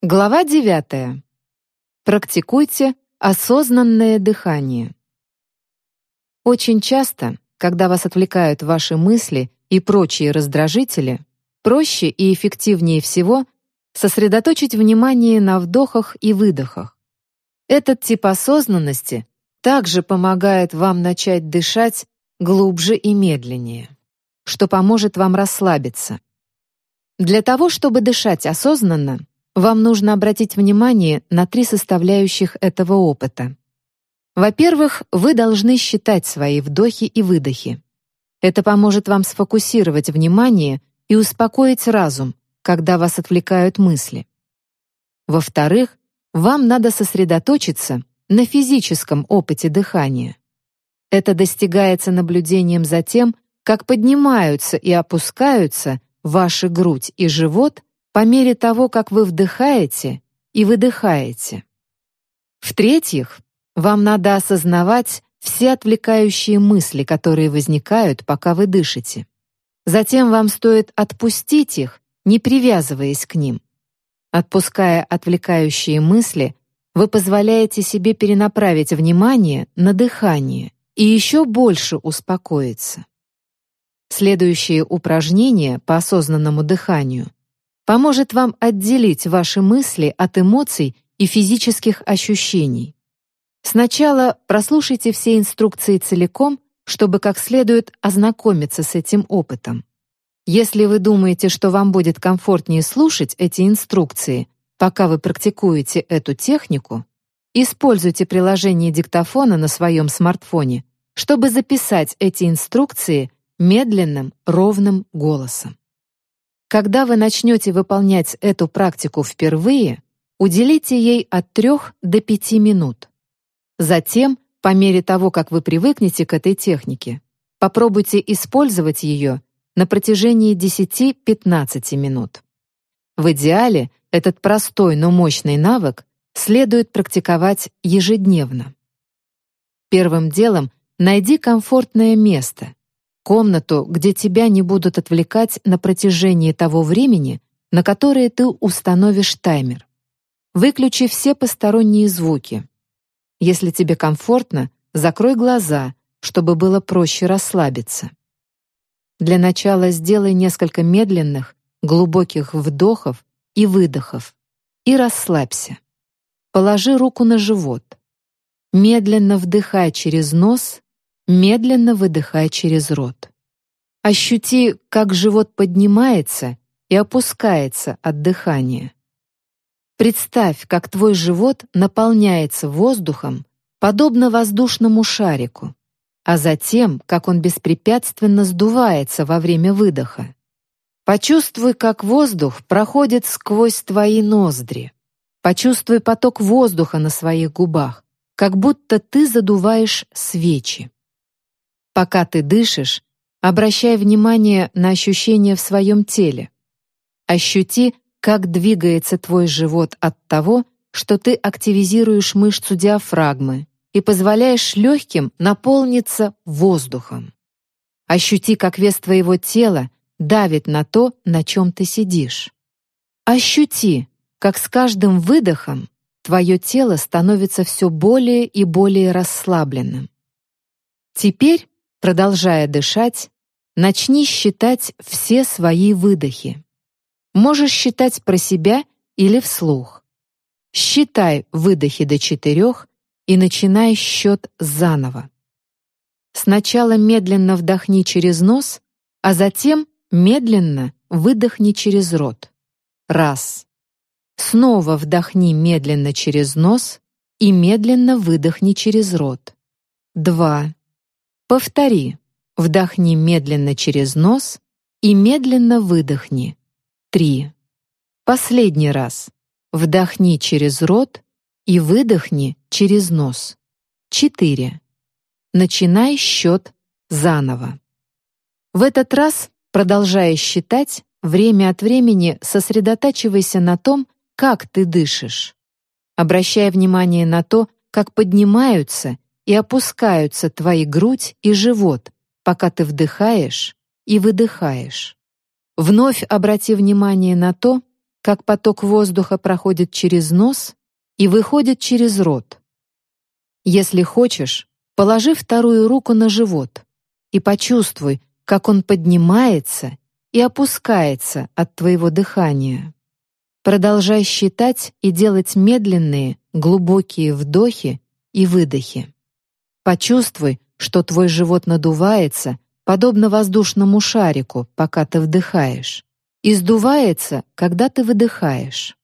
Глава 9. Практикуйте осознанное дыхание. Очень часто, когда вас отвлекают ваши мысли и прочие раздражители, проще и эффективнее всего сосредоточить внимание на вдохах и выдохах. Этот тип осознанности также помогает вам начать дышать глубже и медленнее, что поможет вам расслабиться. Для того, чтобы дышать осознанно, вам нужно обратить внимание на три составляющих этого опыта. Во-первых, вы должны считать свои вдохи и выдохи. Это поможет вам сфокусировать внимание и успокоить разум, когда вас отвлекают мысли. Во-вторых, вам надо сосредоточиться на физическом опыте дыхания. Это достигается наблюдением за тем, как поднимаются и опускаются ваша грудь и живот по мере того, как вы вдыхаете и выдыхаете. В-третьих, вам надо осознавать все отвлекающие мысли, которые возникают, пока вы дышите. Затем вам стоит отпустить их, не привязываясь к ним. Отпуская отвлекающие мысли, вы позволяете себе перенаправить внимание на дыхание и еще больше успокоиться. Следующее упражнение по осознанному дыханию поможет вам отделить ваши мысли от эмоций и физических ощущений. Сначала прослушайте все инструкции целиком, чтобы как следует ознакомиться с этим опытом. Если вы думаете, что вам будет комфортнее слушать эти инструкции, пока вы практикуете эту технику, используйте приложение диктофона на своем смартфоне, чтобы записать эти инструкции медленным, ровным голосом. Когда вы начнете выполнять эту практику впервые, уделите ей от 3 до 5 минут. Затем, по мере того, как вы привыкнете к этой технике, попробуйте использовать ее на протяжении 10-15 минут. В идеале этот простой, но мощный навык следует практиковать ежедневно. Первым делом найди комфортное место, комнату, где тебя не будут отвлекать на протяжении того времени, на которое ты установишь таймер. Выключи все посторонние звуки. Если тебе комфортно, закрой глаза, чтобы было проще расслабиться. Для начала сделай несколько медленных, глубоких вдохов и выдохов и расслабься. Положи руку на живот. Медленно вдыхай через нос медленно выдыхай через рот. Ощути, как живот поднимается и опускается от дыхания. Представь, как твой живот наполняется воздухом, подобно воздушному шарику, а затем, как он беспрепятственно сдувается во время выдоха. Почувствуй, как воздух проходит сквозь твои ноздри. Почувствуй поток воздуха на своих губах, как будто ты задуваешь свечи. Пока ты дышишь, обращай внимание на ощущения в своем теле. Ощути, как двигается твой живот от того, что ты активизируешь мышцу диафрагмы и позволяешь легким наполниться воздухом. Ощути, как вес твоего тела давит на то, на чем ты сидишь. Ощути, как с каждым выдохом твое тело становится все более и более расслабленным. Теперь Продолжая дышать, начни считать все свои выдохи. Можешь считать про себя или вслух. Считай выдохи до четырех и начинай счет заново. Сначала медленно вдохни через нос, а затем медленно выдохни через рот. Раз. Снова вдохни медленно через нос и медленно выдохни через рот. Два. Повтори. Вдохни медленно через нос и медленно выдохни. Три. Последний раз. Вдохни через рот и выдохни через нос. Четыре. Начинай счет заново. В этот раз, продолжая считать, время от времени сосредотачивайся на том, как ты дышишь. Обращай внимание на то, как поднимаются и опускаются твои грудь и живот, пока ты вдыхаешь и выдыхаешь. Вновь обрати внимание на то, как поток воздуха проходит через нос и выходит через рот. Если хочешь, положи вторую руку на живот и почувствуй, как он поднимается и опускается от твоего дыхания. Продолжай считать и делать медленные, глубокие вдохи и выдохи. Почувствуй, что твой живот надувается, подобно воздушному шарику, пока ты вдыхаешь, и сдувается, когда ты выдыхаешь.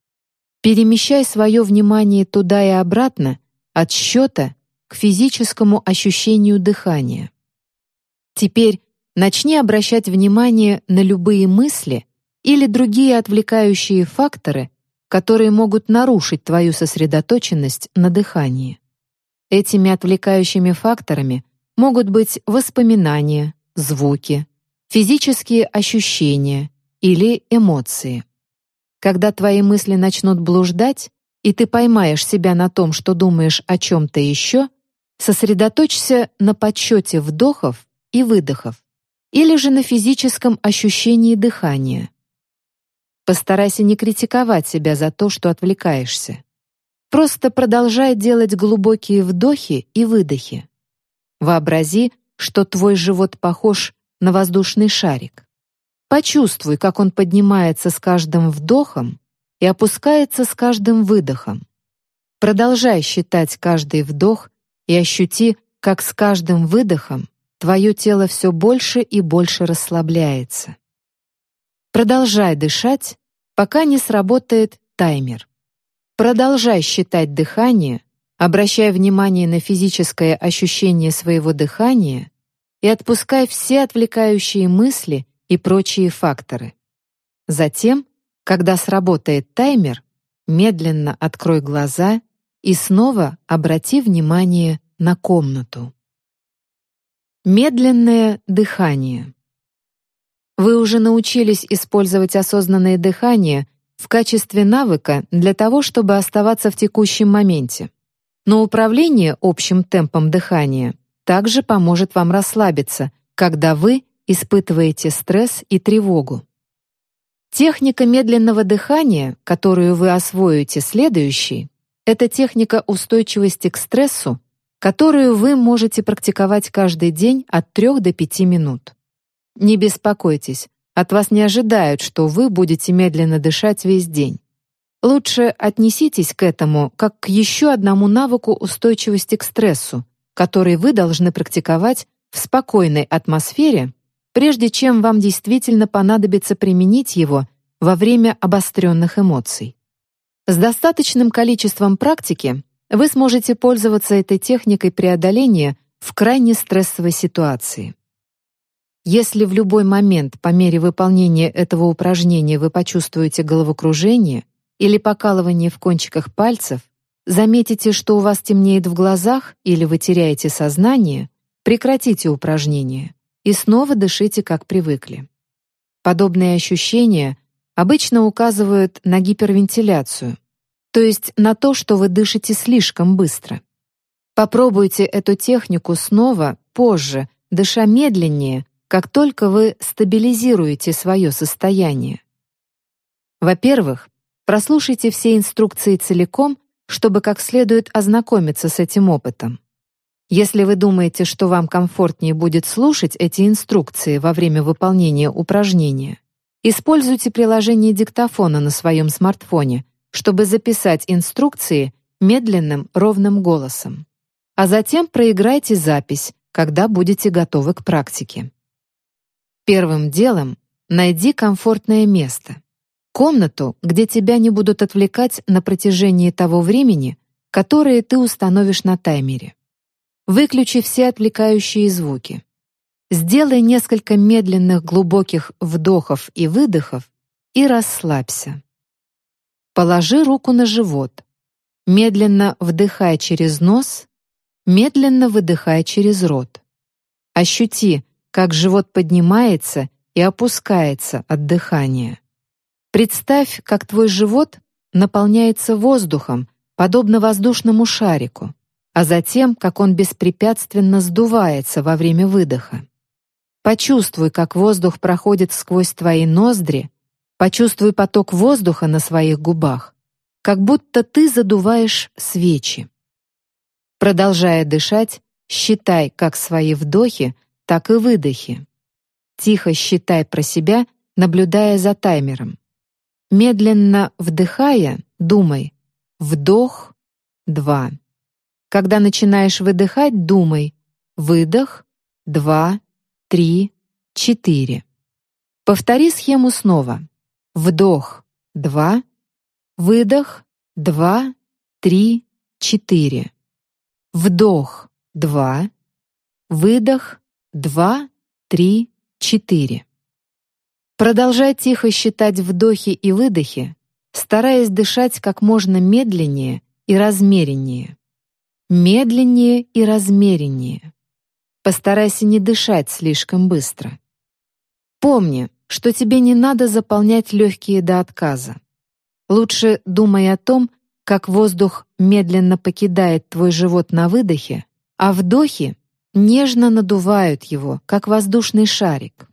Перемещай свое внимание туда и обратно, от счета к физическому ощущению дыхания. Теперь начни обращать внимание на любые мысли или другие отвлекающие факторы, которые могут нарушить твою сосредоточенность на дыхании. Этими отвлекающими факторами могут быть воспоминания, звуки, физические ощущения или эмоции. Когда твои мысли начнут блуждать, и ты поймаешь себя на том, что думаешь о чем-то еще, сосредоточься на подсчете вдохов и выдохов или же на физическом ощущении дыхания. Постарайся не критиковать себя за то, что отвлекаешься. Просто продолжай делать глубокие вдохи и выдохи. Вообрази, что твой живот похож на воздушный шарик. Почувствуй, как он поднимается с каждым вдохом и опускается с каждым выдохом. Продолжай считать каждый вдох и ощути, как с каждым выдохом твое тело все больше и больше расслабляется. Продолжай дышать, пока не сработает таймер. Продолжай считать дыхание, обращай внимание на физическое ощущение своего дыхания и отпускай все отвлекающие мысли и прочие факторы. Затем, когда сработает таймер, медленно открой глаза и снова обрати внимание на комнату. Медленное дыхание. Вы уже научились использовать осознанное дыхание в качестве навыка для того, чтобы оставаться в текущем моменте. Но управление общим темпом дыхания также поможет вам расслабиться, когда вы испытываете стресс и тревогу. Техника медленного дыхания, которую вы освоите следующей, это техника устойчивости к стрессу, которую вы можете практиковать каждый день от 3 до 5 минут. Не беспокойтесь, от вас не ожидают, что вы будете медленно дышать весь день. Лучше отнеситесь к этому как к еще одному навыку устойчивости к стрессу, который вы должны практиковать в спокойной атмосфере, прежде чем вам действительно понадобится применить его во время обостренных эмоций. С достаточным количеством практики вы сможете пользоваться этой техникой преодоления в крайне стрессовой ситуации. Если в любой момент по мере выполнения этого упражнения вы почувствуете головокружение или покалывание в кончиках пальцев, заметите, что у вас темнеет в глазах или вы теряете сознание, прекратите упражнение и снова дышите, как привыкли. Подобные ощущения обычно указывают на гипервентиляцию, то есть на то, что вы дышите слишком быстро. Попробуйте эту технику снова позже, дыша медленнее, как только вы стабилизируете свое состояние. Во-первых, прослушайте все инструкции целиком, чтобы как следует ознакомиться с этим опытом. Если вы думаете, что вам комфортнее будет слушать эти инструкции во время выполнения упражнения, используйте приложение диктофона на своем смартфоне, чтобы записать инструкции медленным, ровным голосом. А затем проиграйте запись, когда будете готовы к практике. Первым делом найди комфортное место. Комнату, где тебя не будут отвлекать на протяжении того времени, которое ты установишь на таймере. Выключи все отвлекающие звуки. Сделай несколько медленных глубоких вдохов и выдохов и расслабься. Положи руку на живот. Медленно вдыхай через нос, медленно выдыхай через рот. Ощути, как живот поднимается и опускается от дыхания. Представь, как твой живот наполняется воздухом, подобно воздушному шарику, а затем, как он беспрепятственно сдувается во время выдоха. Почувствуй, как воздух проходит сквозь твои ноздри, Почувствуй поток воздуха на своих губах, как будто ты задуваешь свечи. Продолжая дышать, считай как свои вдохи, так и выдохи. Тихо считай про себя, наблюдая за таймером. Медленно вдыхая, думай «вдох, два». Когда начинаешь выдыхать, думай «выдох, два, три, четыре». Повтори схему снова. Вдох — два, выдох — два, три, четыре. Вдох — два, выдох — два, три, четыре. Продолжай тихо считать вдохи и выдохи, стараясь дышать как можно медленнее и размереннее. Медленнее и размереннее. Постарайся не дышать слишком быстро. Помни, что тебе не надо заполнять легкие до отказа. Лучше думай о том, как воздух медленно покидает твой живот на выдохе, а вдохи нежно надувают его, как воздушный шарик.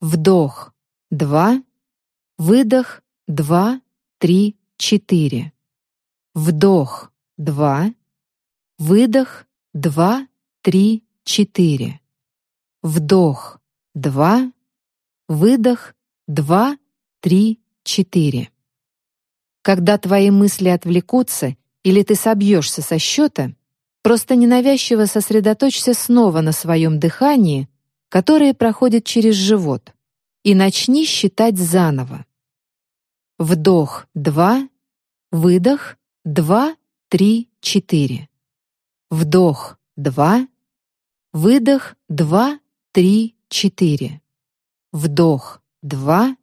Вдох — два, выдох — два, три, четыре. Вдох — два, выдох — два, три, четыре. Вдох — два, выдох — два, три, четыре. Когда твои мысли отвлекутся или ты собьешься со счета, просто ненавязчиво сосредоточься снова на своем дыхании которые проходят через живот, и начни считать заново. Вдох — два, выдох — два, три, четыре. Вдох — два, выдох — два, три, четыре. Вдох — два,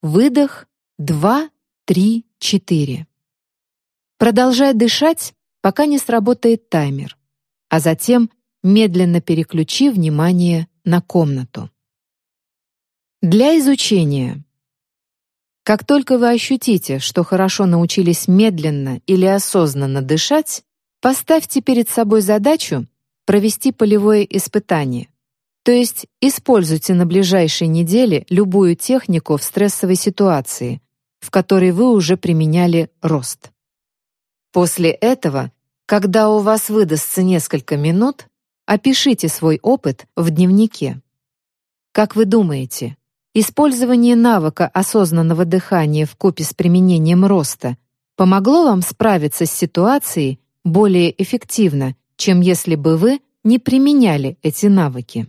выдох — два, три, четыре. Продолжай дышать, пока не сработает таймер, а затем медленно переключи внимание на комнату. Для изучения. Как только вы ощутите, что хорошо научились медленно или осознанно дышать, поставьте перед собой задачу провести полевое испытание. То есть используйте на ближайшей неделе любую технику в стрессовой ситуации, в которой вы уже применяли рост. После этого, когда у вас выдастся несколько минут, Опишите свой опыт в дневнике. Как вы думаете, использование навыка осознанного дыхания в купе с применением роста помогло вам справиться с ситуацией более эффективно, чем если бы вы не применяли эти навыки?